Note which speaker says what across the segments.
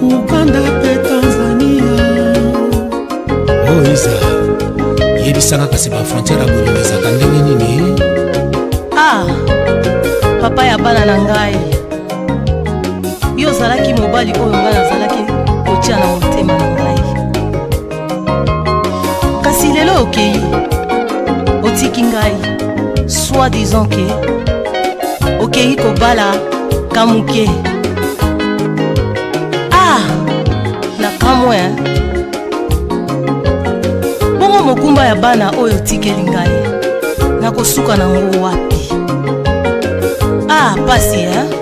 Speaker 1: Uganda mpe Tanzania Moïse yebisaka kasi bafrontière ya bolingo ezalaka ndenge nini
Speaker 2: ah papa ya bana na ngai yo ozalaki mobali oyo ngai nazalaki kotya na motema na ngai kasi lelo okei otiki ngai soi disant ke okei kobala kamuke ah nakamwe eh? bongo mokumba ya bana oyo otikeli ngai nakosuka na ngo wapi ah pasi eh?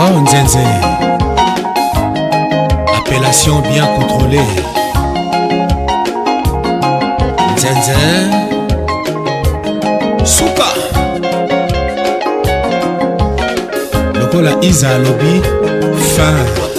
Speaker 1: Oh Nzenze, appellation bien contrôlée. Nzenze, Souka. Lokola Isa alobi, fin.